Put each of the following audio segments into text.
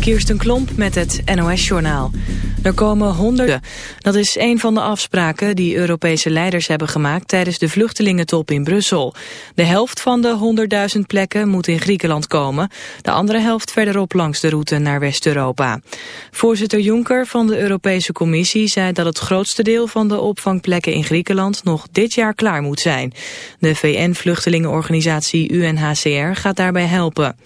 Kirsten Klomp met het NOS-journaal. Er komen honderden. Dat is een van de afspraken die Europese leiders hebben gemaakt tijdens de vluchtelingentop in Brussel. De helft van de 100.000 plekken moet in Griekenland komen. De andere helft verderop langs de route naar West-Europa. Voorzitter Juncker van de Europese Commissie zei dat het grootste deel van de opvangplekken in Griekenland nog dit jaar klaar moet zijn. De VN-vluchtelingenorganisatie UNHCR gaat daarbij helpen.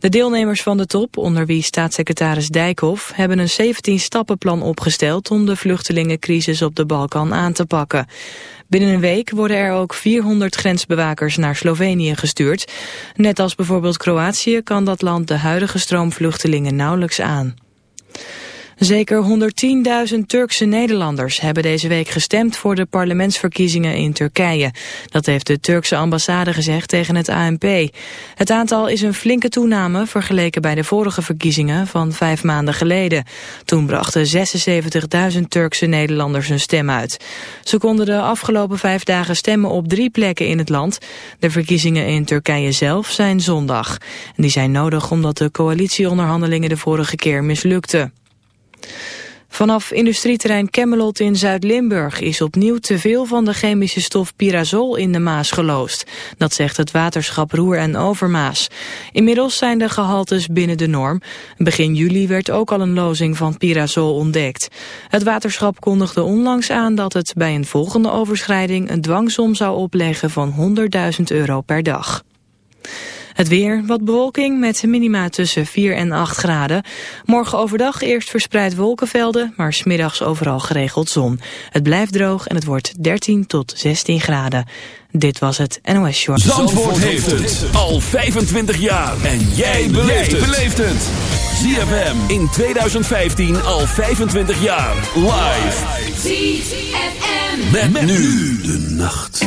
De deelnemers van de top, onder wie staatssecretaris Dijkhoff, hebben een 17-stappenplan opgesteld om de vluchtelingencrisis op de Balkan aan te pakken. Binnen een week worden er ook 400 grensbewakers naar Slovenië gestuurd. Net als bijvoorbeeld Kroatië kan dat land de huidige stroom vluchtelingen nauwelijks aan. Zeker 110.000 Turkse Nederlanders hebben deze week gestemd voor de parlementsverkiezingen in Turkije. Dat heeft de Turkse ambassade gezegd tegen het ANP. Het aantal is een flinke toename vergeleken bij de vorige verkiezingen van vijf maanden geleden. Toen brachten 76.000 Turkse Nederlanders hun stem uit. Ze konden de afgelopen vijf dagen stemmen op drie plekken in het land. De verkiezingen in Turkije zelf zijn zondag. En die zijn nodig omdat de coalitieonderhandelingen de vorige keer mislukten. Vanaf industrieterrein Kemmelot in Zuid-Limburg is opnieuw te veel van de chemische stof pyrazol in de Maas geloosd. Dat zegt het waterschap Roer en Overmaas. Inmiddels zijn de gehaltes binnen de norm. Begin juli werd ook al een lozing van pyrazol ontdekt. Het waterschap kondigde onlangs aan dat het bij een volgende overschrijding een dwangsom zou opleggen van 100.000 euro per dag. Het weer, wat bewolking met minima tussen 4 en 8 graden. Morgen overdag eerst verspreid wolkenvelden, maar smiddags overal geregeld zon. Het blijft droog en het wordt 13 tot 16 graden. Dit was het NOS Short. Zandvoort, Zandvoort heeft het al 25 jaar. En jij beleeft het. ZFM in 2015 al 25 jaar. Live. ZFM. Met, met nu de nacht.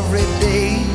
every day.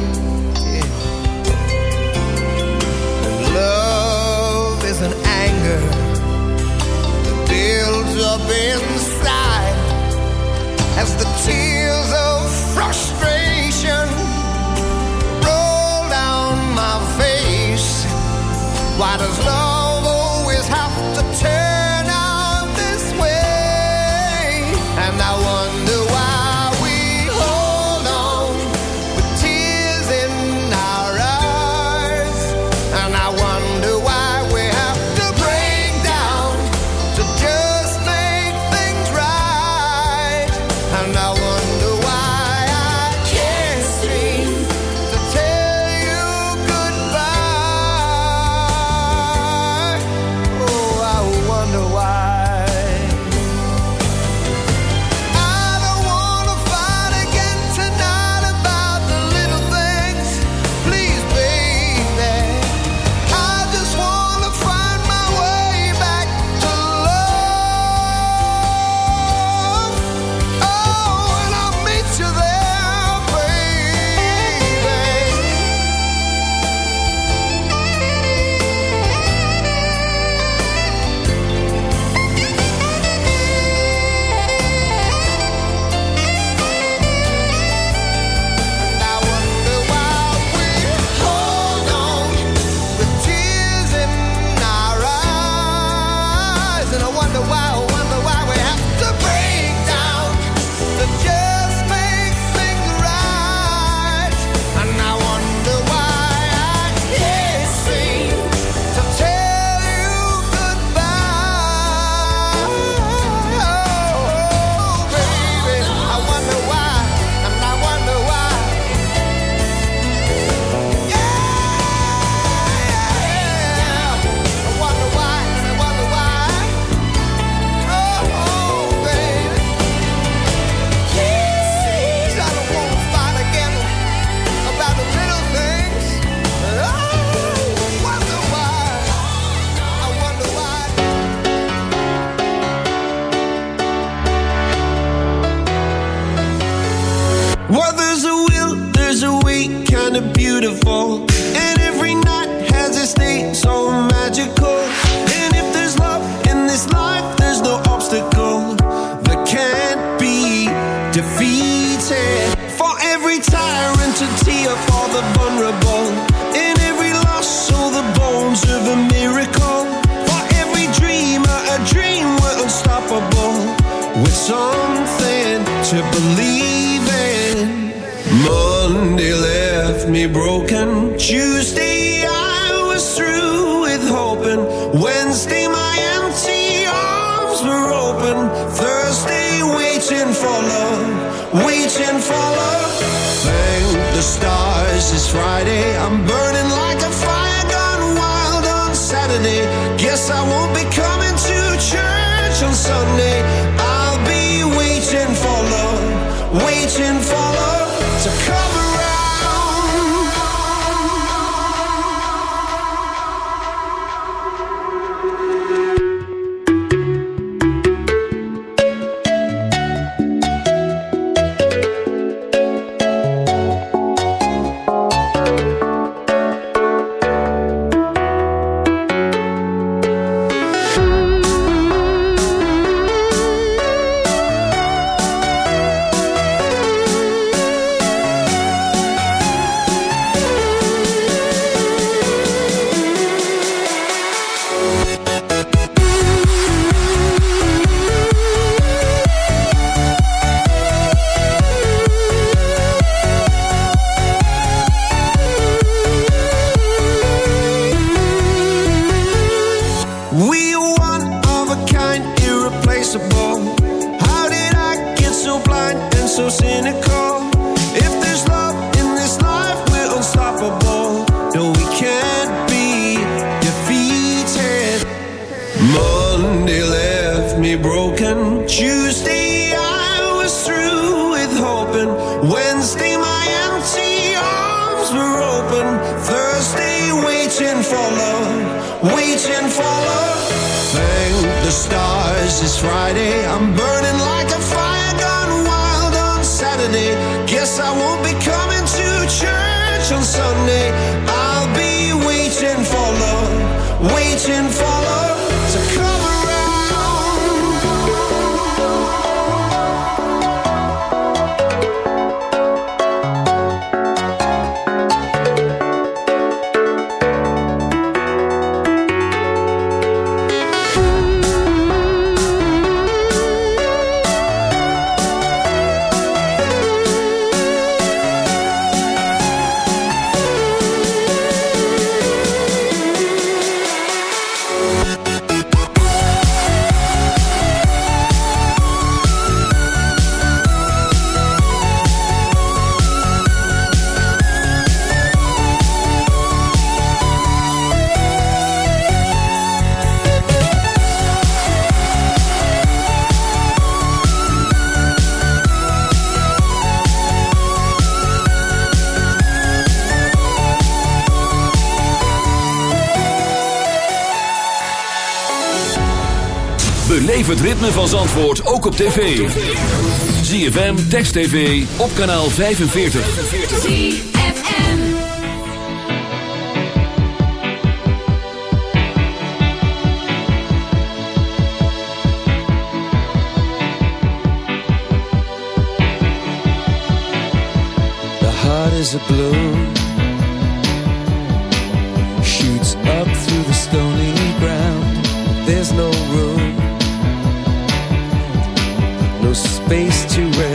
ritme van Zandvoort ook op tv. ZFM, Text TV, op kanaal 45. ZFM The heart is a blue Shoots up through the stony ground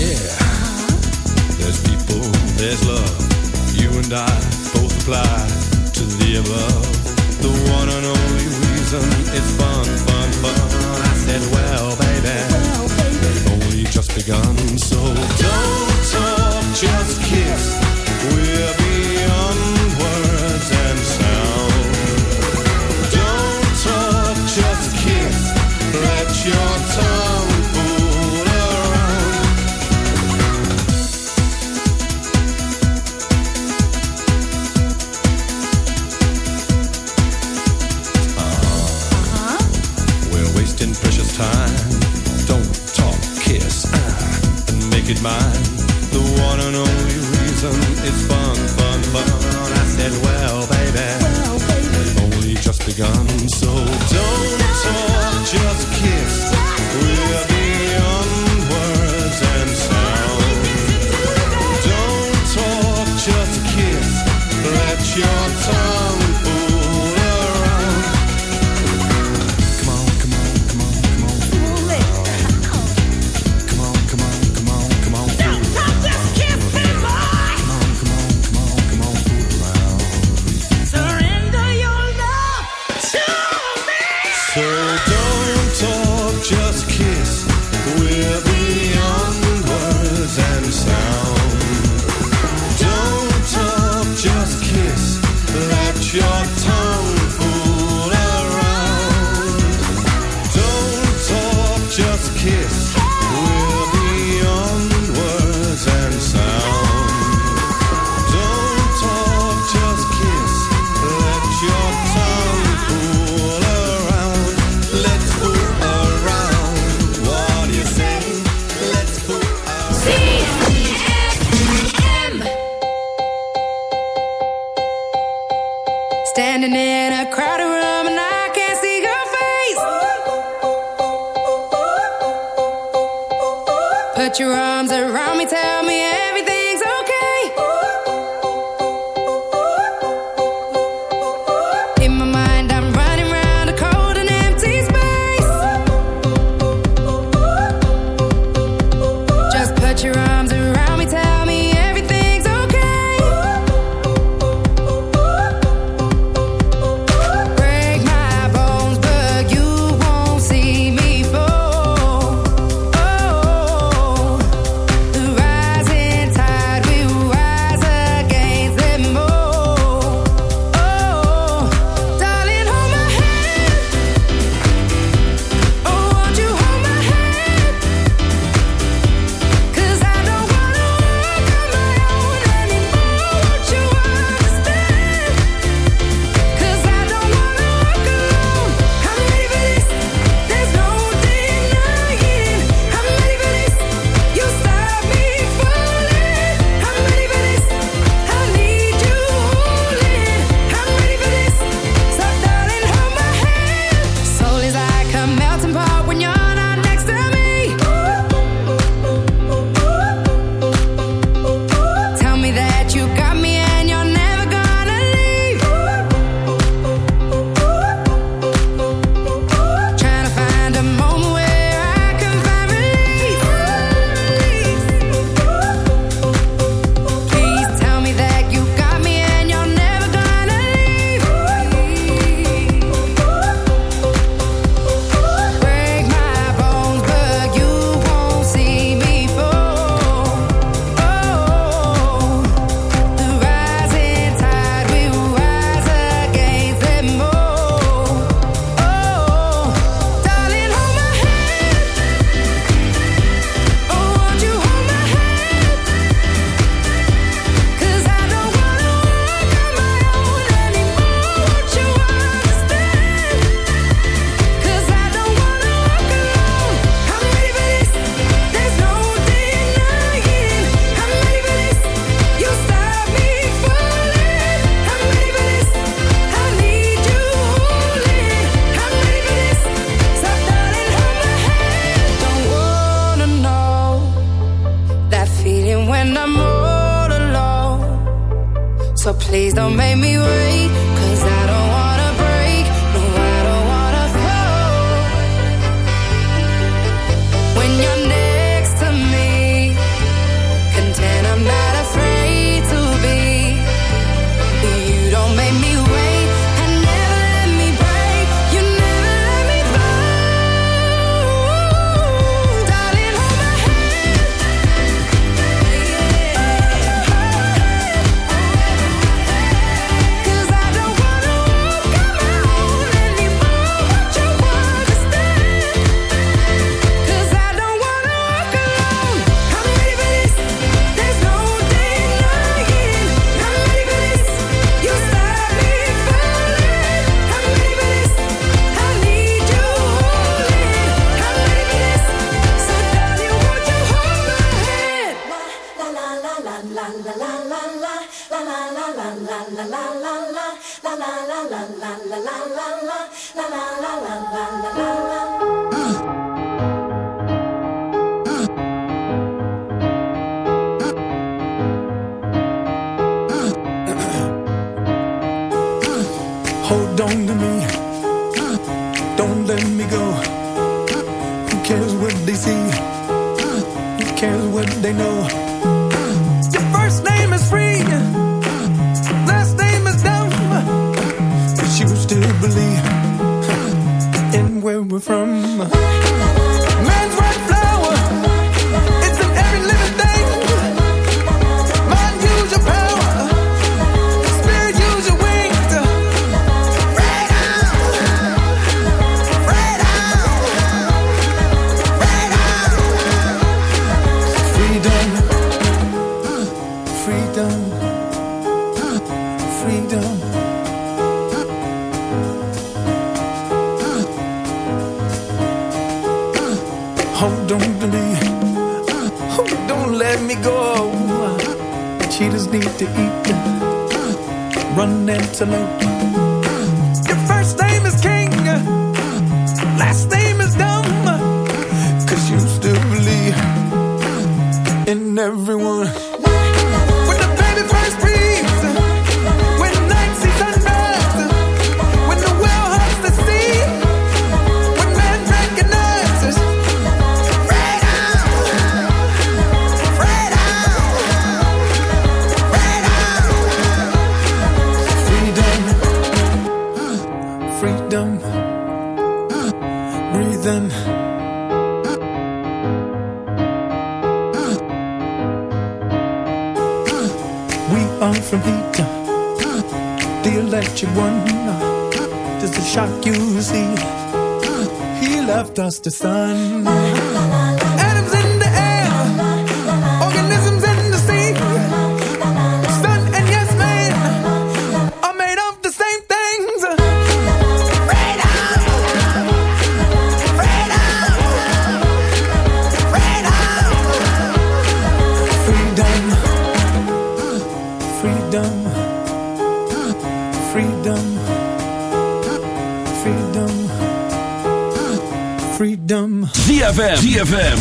yeah. There's people, there's love. You and I both apply to the above. The one and only reason fun, fun, fun. I said, well, baby, we've just begun. So don't talk, just kiss. We're beyond. shock you see. He left us to sun. ZFM.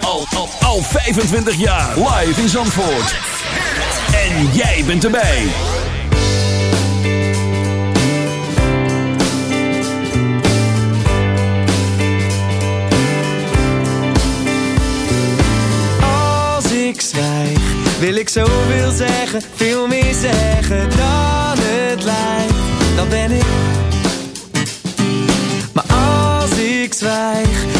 Al, al, al 25 jaar. Live in Zandvoort. En jij bent erbij. Als ik zwijg, wil ik zoveel zeggen. Veel meer zeggen dan het lijkt. Dan ben ik. Maar als ik zwijg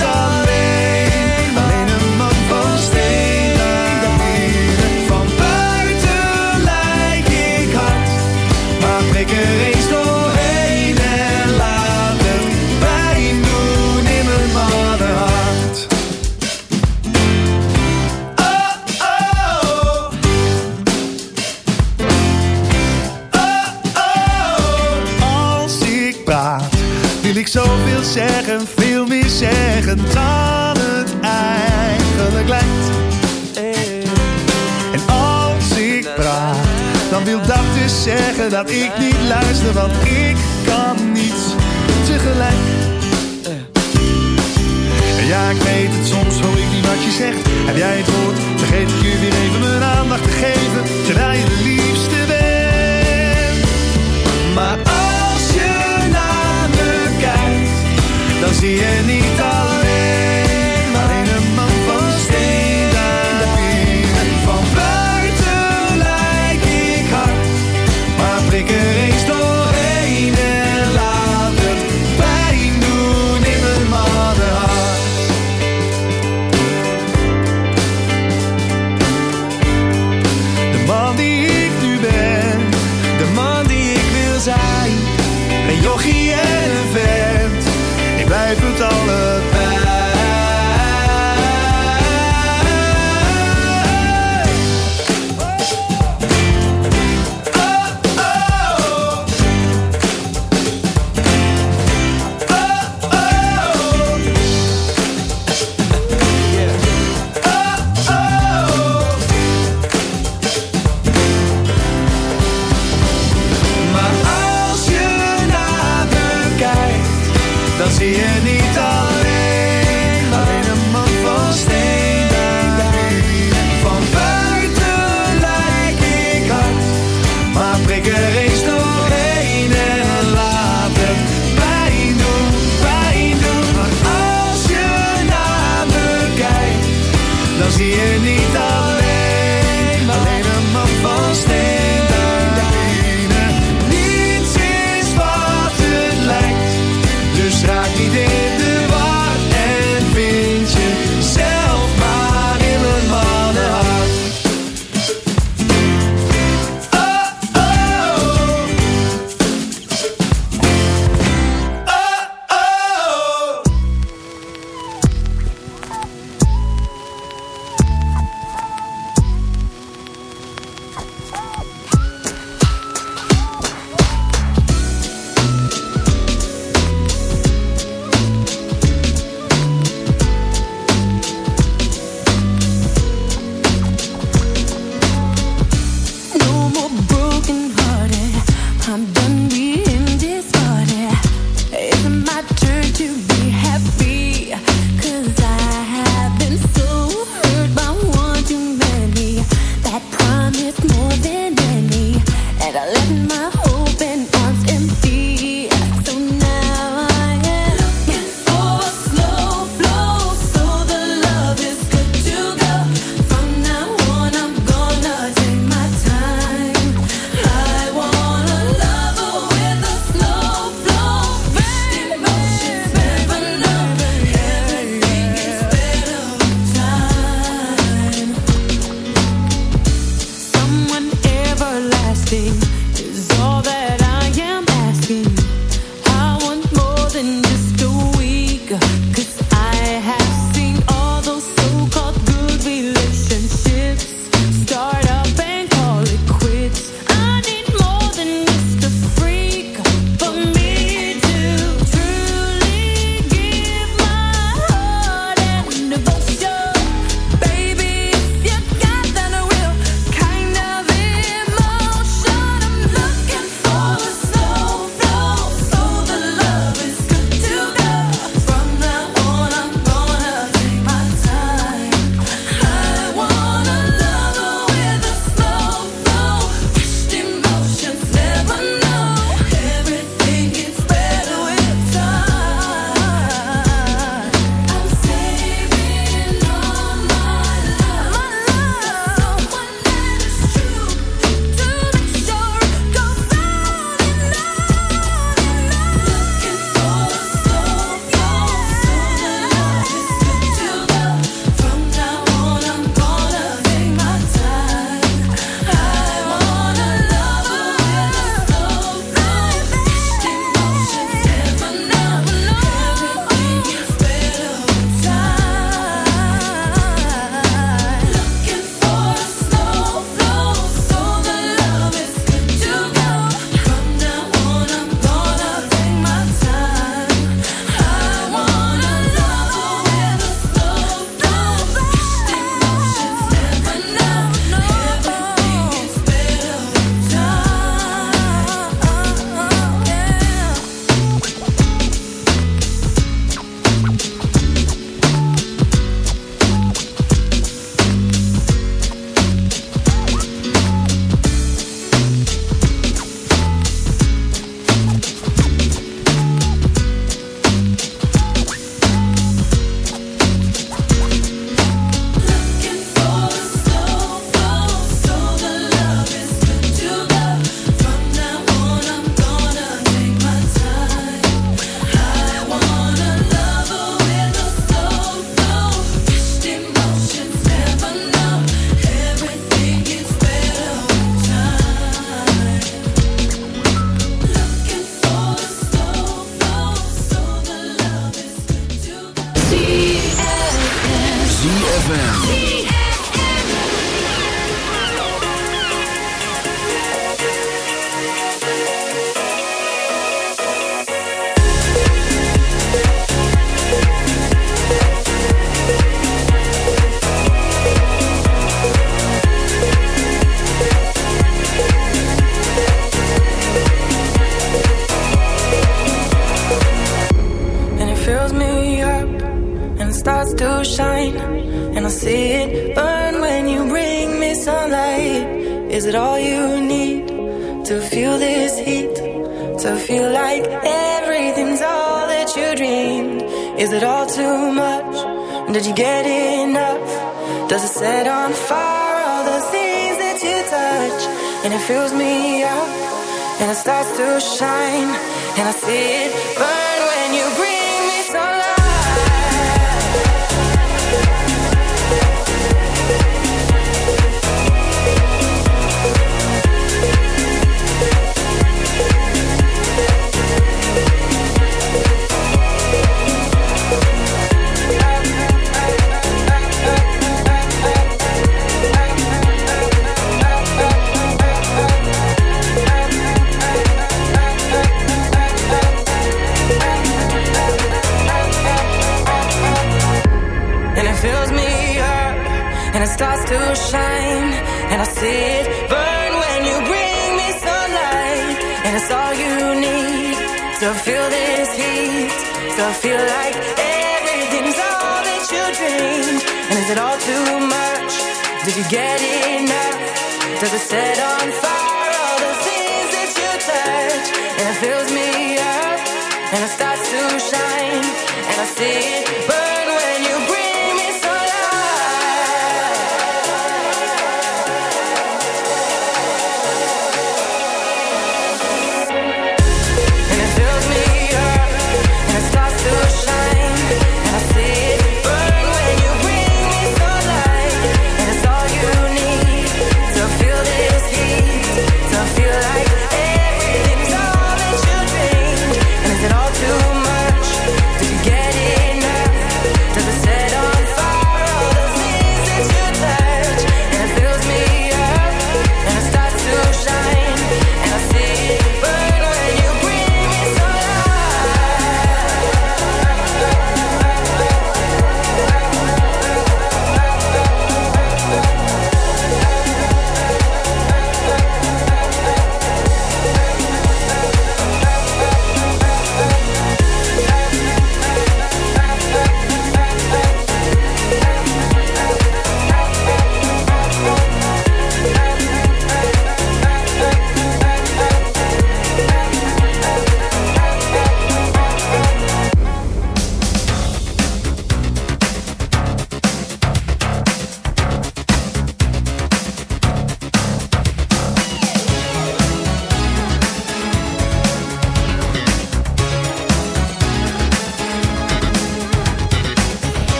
dat ik niet luister, want dan zie